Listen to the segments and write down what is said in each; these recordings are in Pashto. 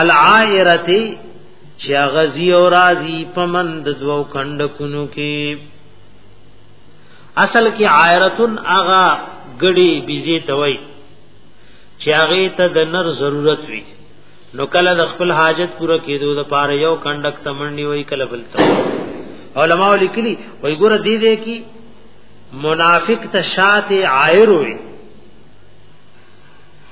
العائرتی چې غزي او رازي پمند دوو کند کونو کې اصل کې عائرتن اغا غړي بيزي توي چې هغه ته د نر ضرورت وي نو کله د خپل حاجت پوره کېدو د پاره یو کندک تمنډي وای کله بل ته علماء لیکلي وای ګور دې دې کې منافق ته شاته عائر وي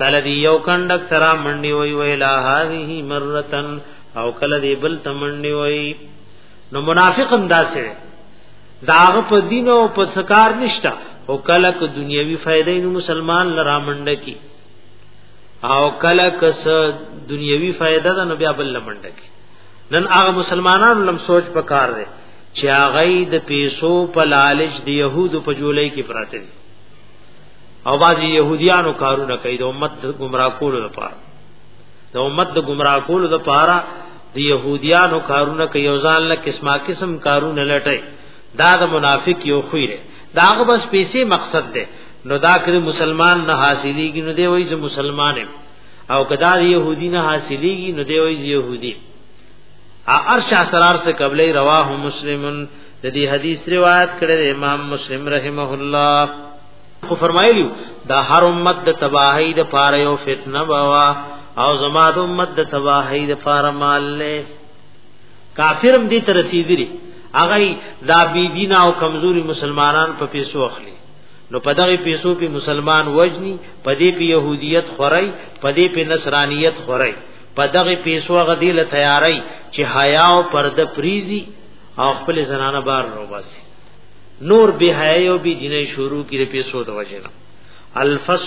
کله دی یو کندک ترا منډي وی ویلا هذه مرتن او کله دی بل تمنډي وی نو منافق هم داسې داغه په دین او په سکار نشتا او کله ک دنیوي فائدې نو مسلمان لرا منډه کی او کله کس دنیوي فائدہ ده نو بیا بل منډه کی نن هغه مسلمانانو لم سوچ پکار دی چې هغه د پیسو په لالچ د يهودو په جولۍ کې پراته دي او بعضی يهوديانو کارونه کوي د امت د گمراه کولو لپاره د امت د گمراه کولو لپاره د يهوديانو کارونه کوي او ځان له قسمه قسم کارونه لټي دا د منافق یو خوې ده دا هغه بس پیسې مقصد ده نو دا کړي مسلمان نه حاصلېږي نو دی وایي چې مسلمان او کدا يهودي نه حاصلېږي نو دی وایي يهودي ارشا سرار سے قبلې رواه مسلمن د دې حدیث روایت کړی دی امام مسلم رحمه الله خو فرمایلی دا هر امت د تباہی د پاره یو فتنه بوا او زما د امت د تباہی د پاره مال له کافرم دې تر رسیدلی هغه دا بی دین او کمزوري مسلمانان په پیسو اخلي نو په دغه پیسو په مسلمان وجني په دې په يهودیت خورای په دې په نصرانیت خورای په دغه پیسو غدیله تیاری چې حیا او پرده پریزي او خپل زنانه بار رو باسي نور بهایو بی دینه شروع کړي پیسو د وجنه الفصل